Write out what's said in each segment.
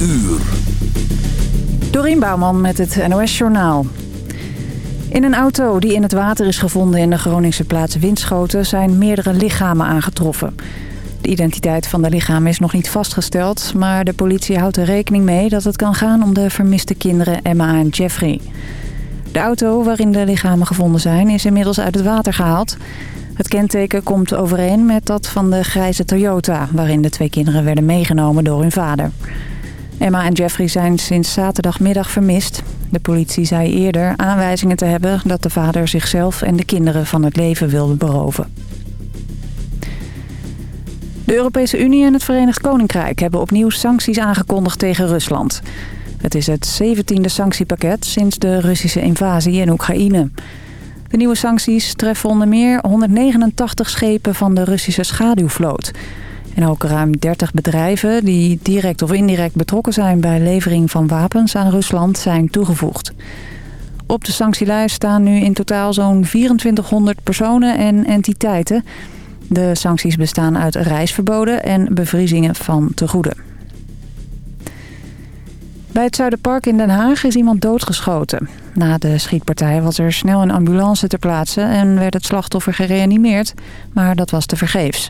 uur. Dorien Bouwman met het NOS Journaal. In een auto die in het water is gevonden in de Groningse plaats Winschoten... zijn meerdere lichamen aangetroffen. De identiteit van de lichamen is nog niet vastgesteld... maar de politie houdt er rekening mee dat het kan gaan om de vermiste kinderen Emma en Jeffrey. De auto waarin de lichamen gevonden zijn is inmiddels uit het water gehaald. Het kenteken komt overeen met dat van de grijze Toyota... waarin de twee kinderen werden meegenomen door hun vader. Emma en Jeffrey zijn sinds zaterdagmiddag vermist. De politie zei eerder aanwijzingen te hebben dat de vader zichzelf en de kinderen van het leven wilde beroven. De Europese Unie en het Verenigd Koninkrijk hebben opnieuw sancties aangekondigd tegen Rusland. Het is het 17e sanctiepakket sinds de Russische invasie in Oekraïne. De nieuwe sancties treffen onder meer 189 schepen van de Russische schaduwvloot... En ook ruim 30 bedrijven die direct of indirect betrokken zijn bij levering van wapens aan Rusland zijn toegevoegd. Op de sanctielijst staan nu in totaal zo'n 2400 personen en entiteiten. De sancties bestaan uit reisverboden en bevriezingen van tegoeden. Bij het Zuiderpark in Den Haag is iemand doodgeschoten. Na de schietpartij was er snel een ambulance ter plaatse en werd het slachtoffer gereanimeerd, maar dat was tevergeefs.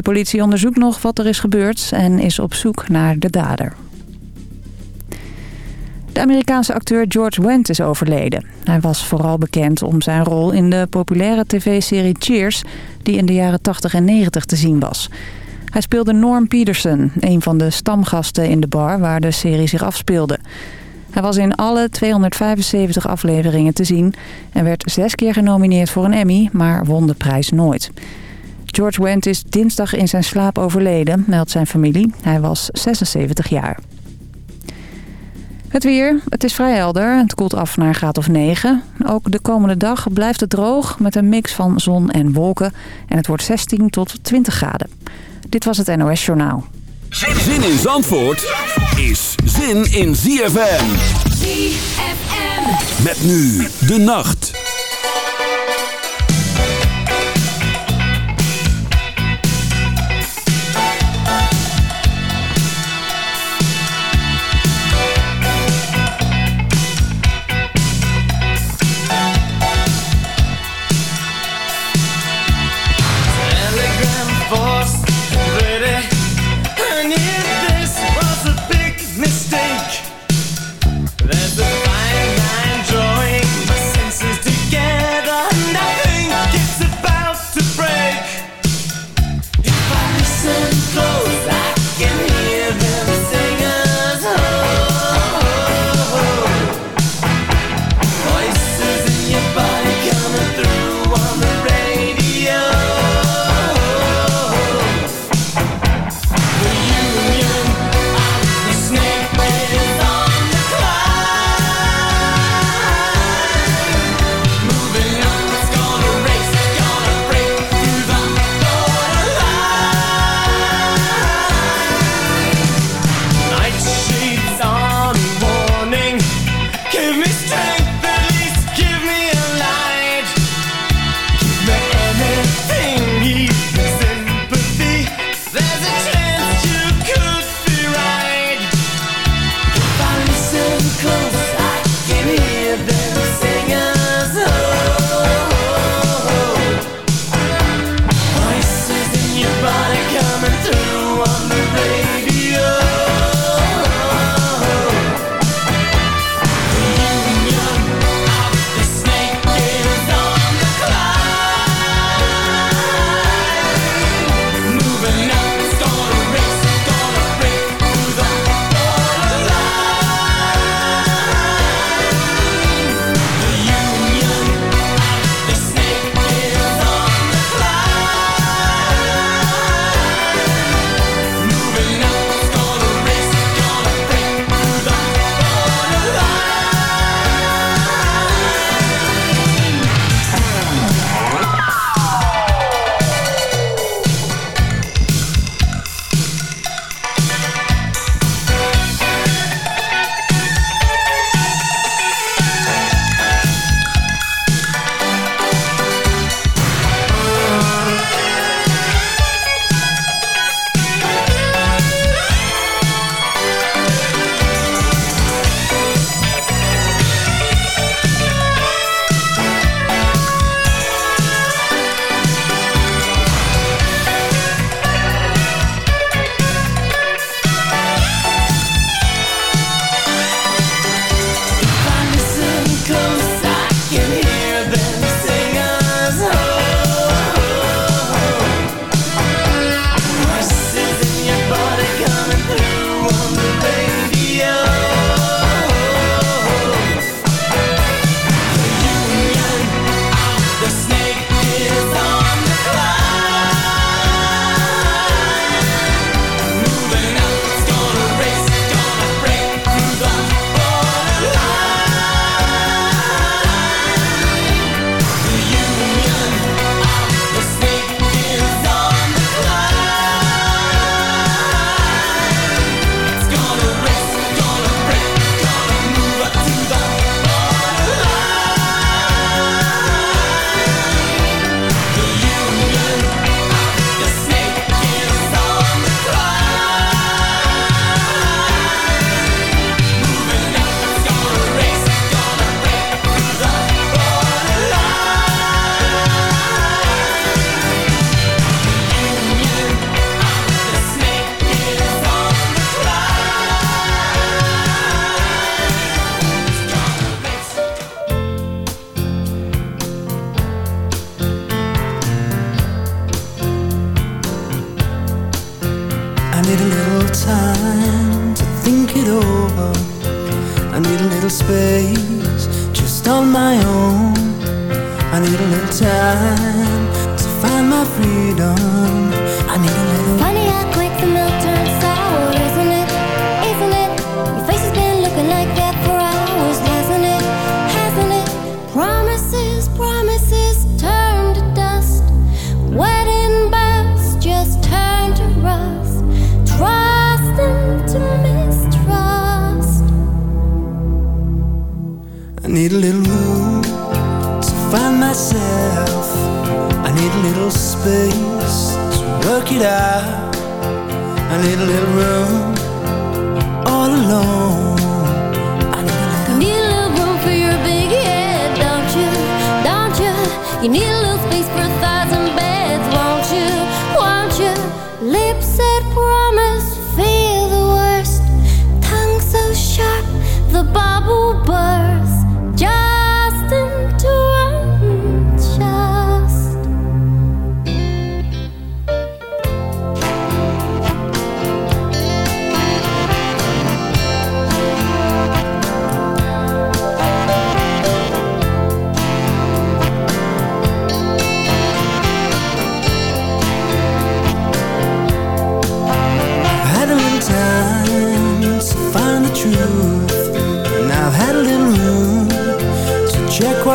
De politie onderzoekt nog wat er is gebeurd en is op zoek naar de dader. De Amerikaanse acteur George Wendt is overleden. Hij was vooral bekend om zijn rol in de populaire tv-serie Cheers... die in de jaren 80 en 90 te zien was. Hij speelde Norm Peterson, een van de stamgasten in de bar waar de serie zich afspeelde. Hij was in alle 275 afleveringen te zien... en werd zes keer genomineerd voor een Emmy, maar won de prijs nooit. George Wendt is dinsdag in zijn slaap overleden, meldt zijn familie. Hij was 76 jaar. Het weer, het is vrij helder. Het koelt af naar een graad of 9. Ook de komende dag blijft het droog met een mix van zon en wolken. En het wordt 16 tot 20 graden. Dit was het NOS Journaal. Zin in Zandvoort is zin in ZFM. ZFM. Met nu de nacht.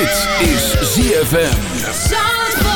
Dit is ZFM.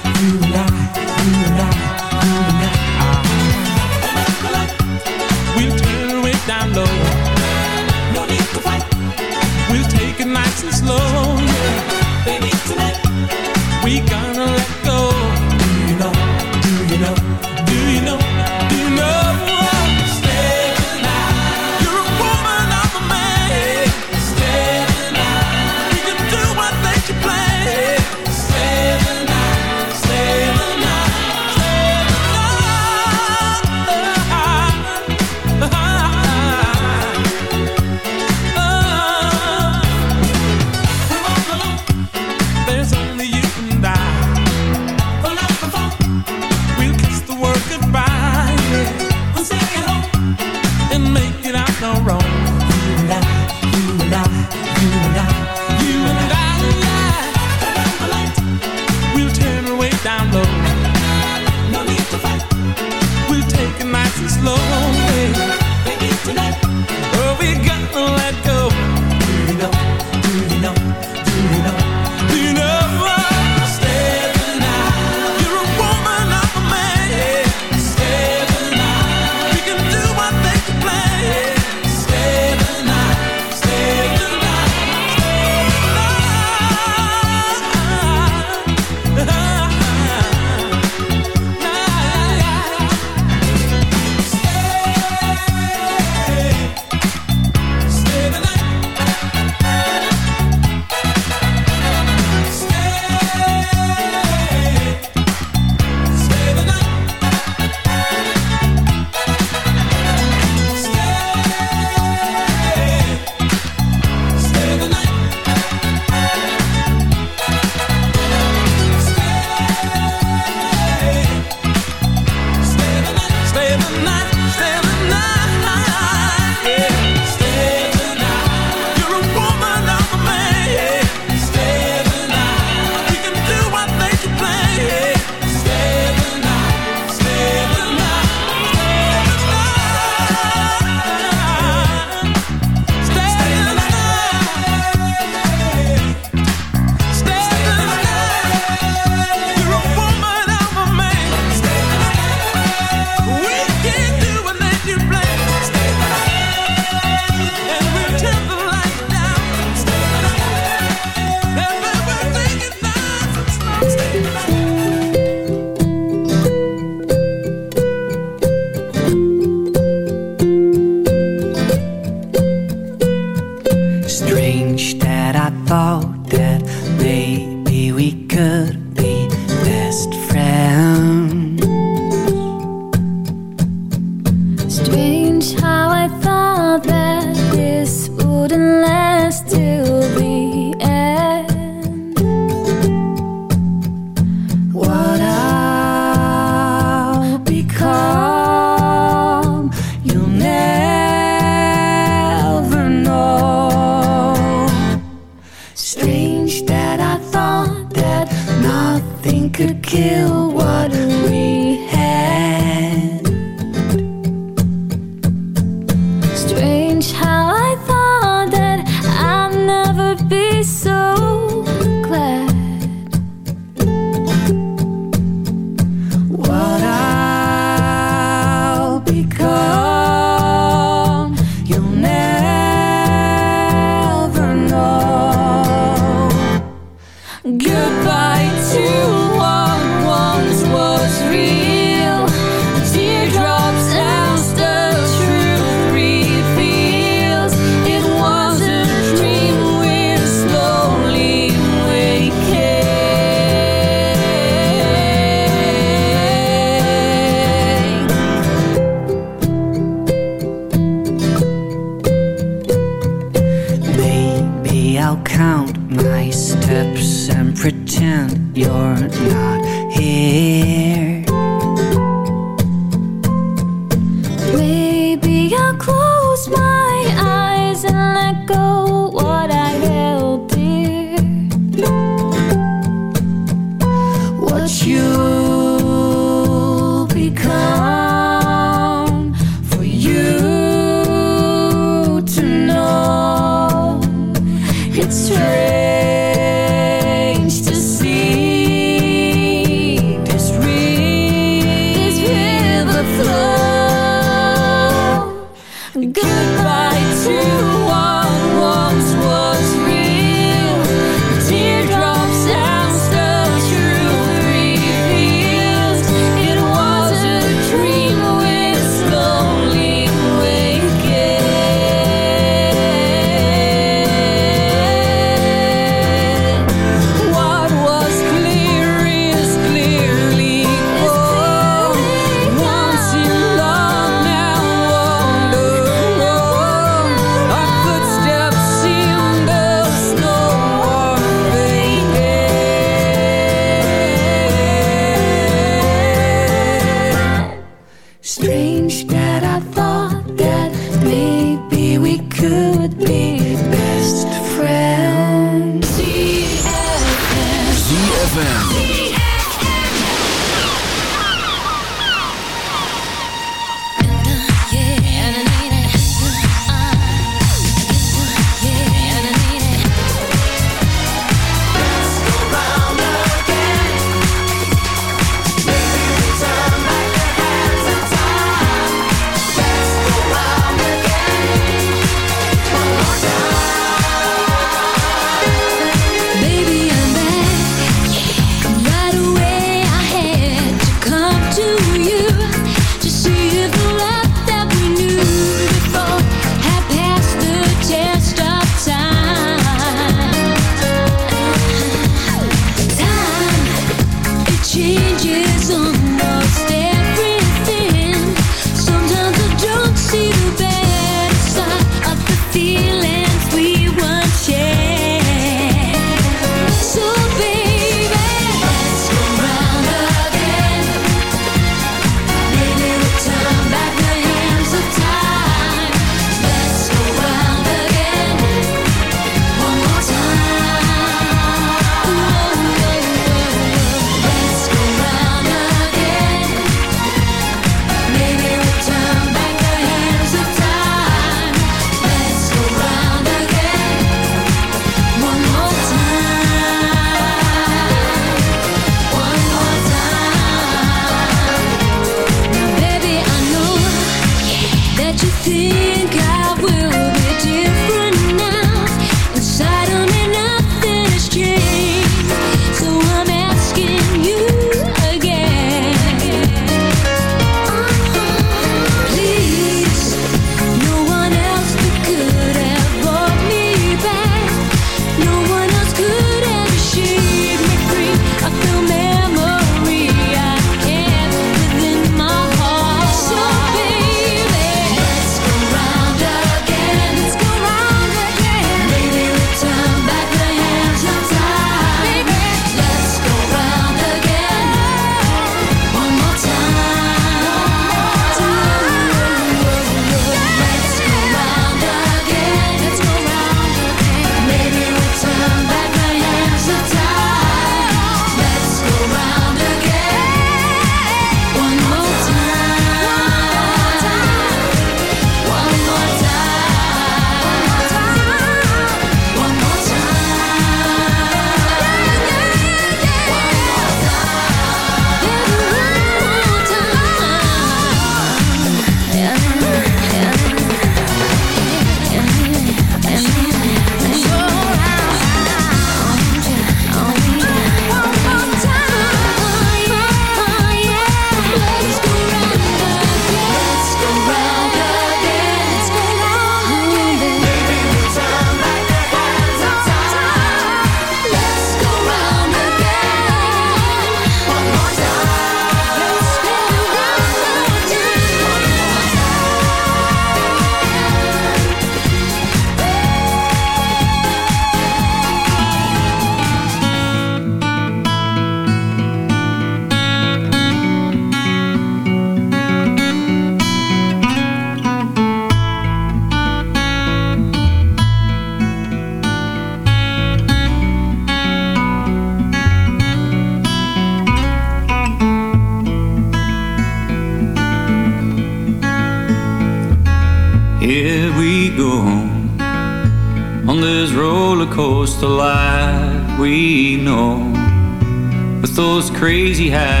he had.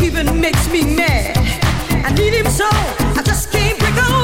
he even makes me mad. I need him so I just can't break away.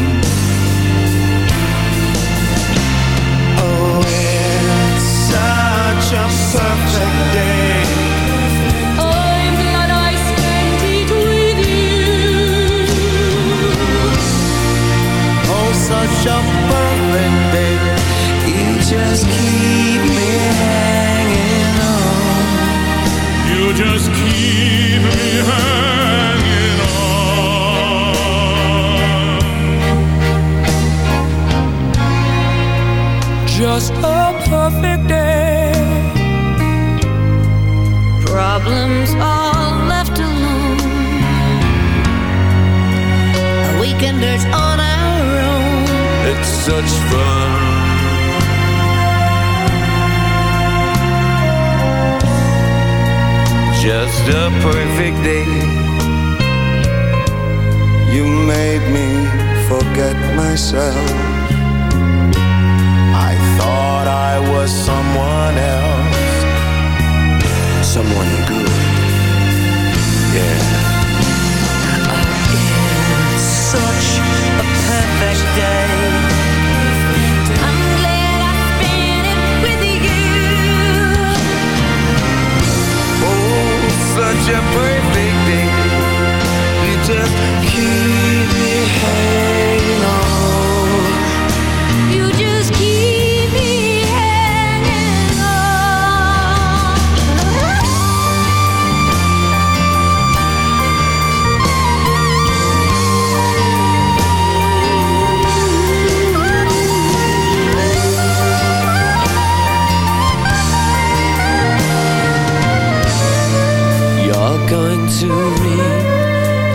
the perfect day.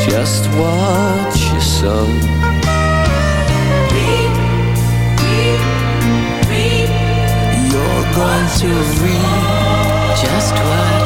just watch yourself. son. Reap, reap. You're going to reap just watch.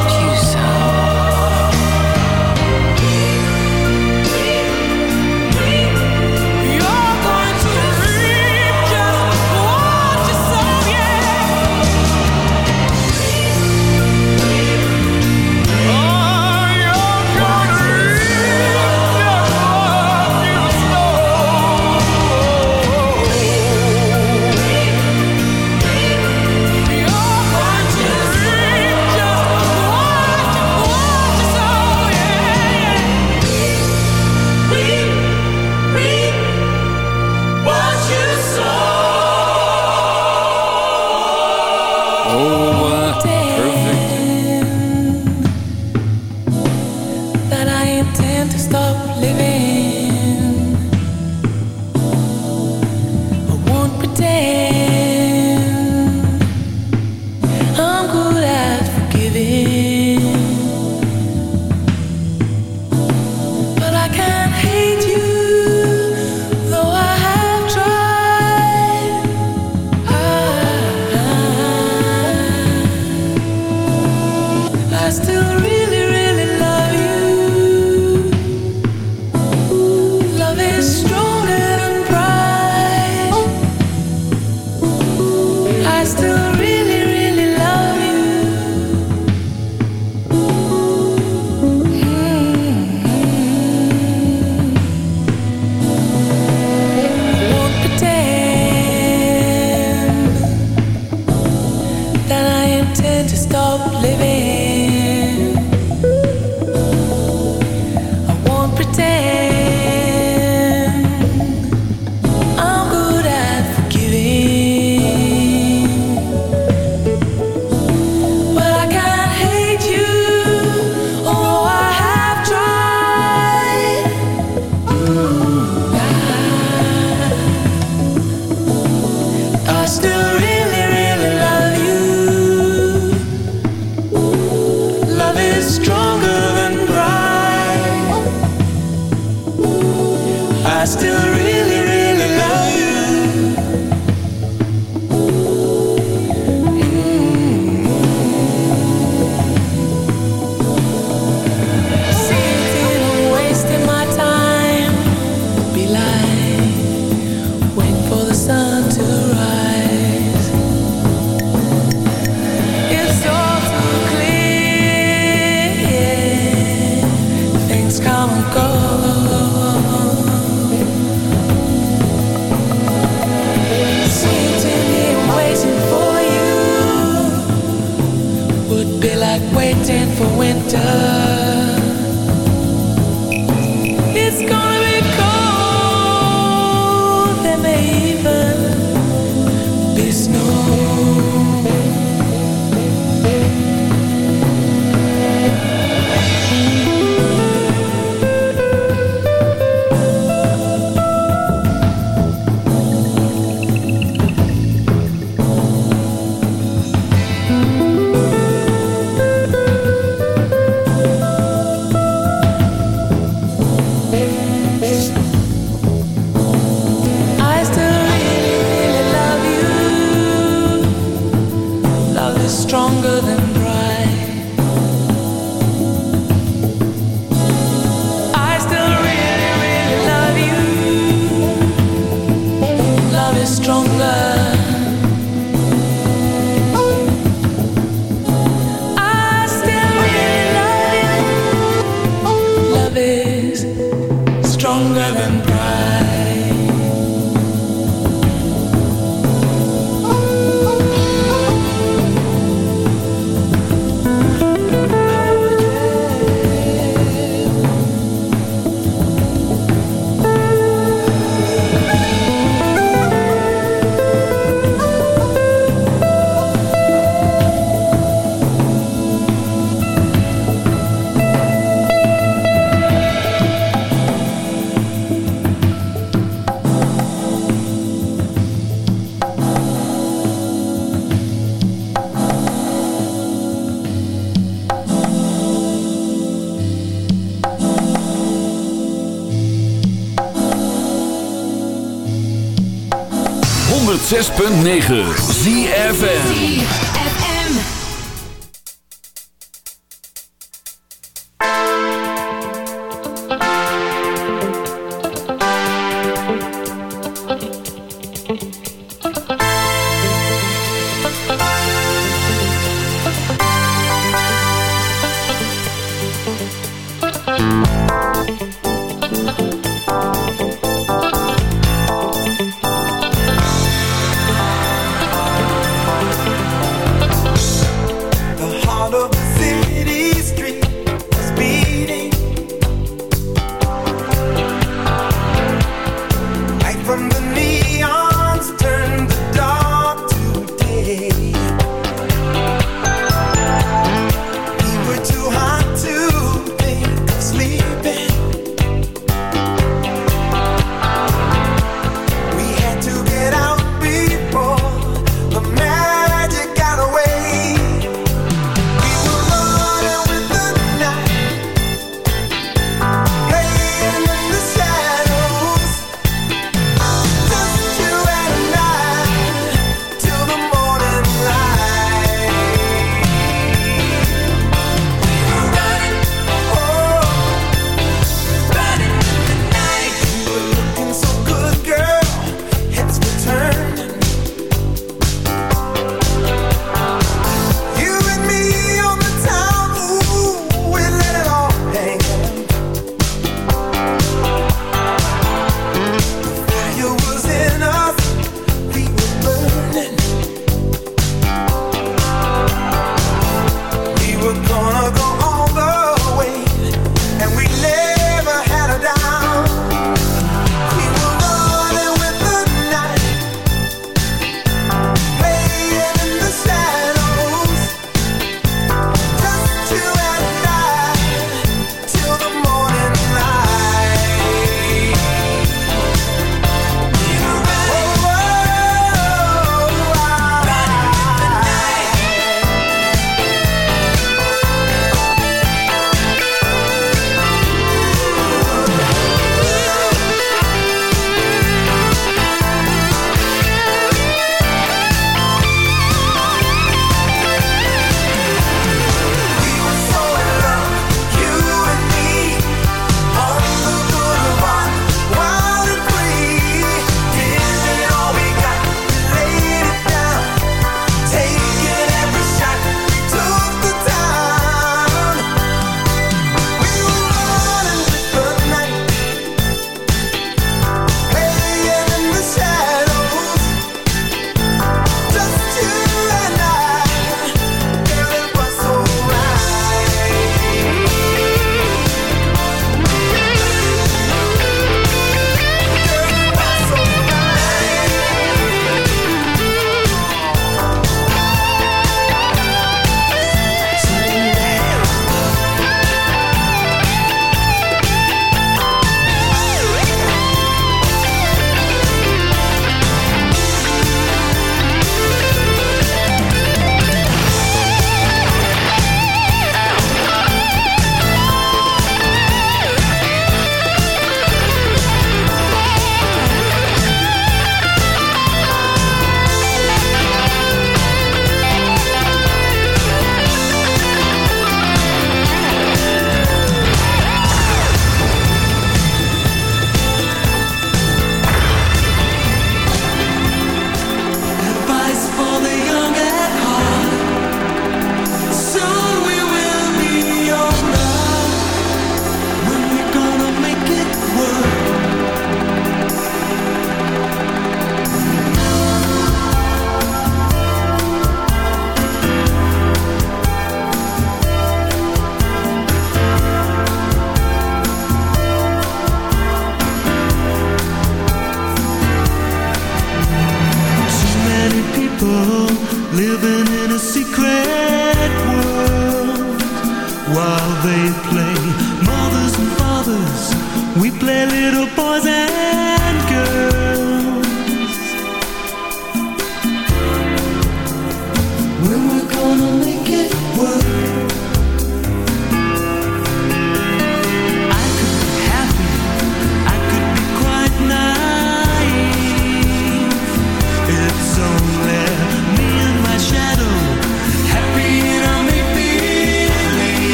106.9 ZFN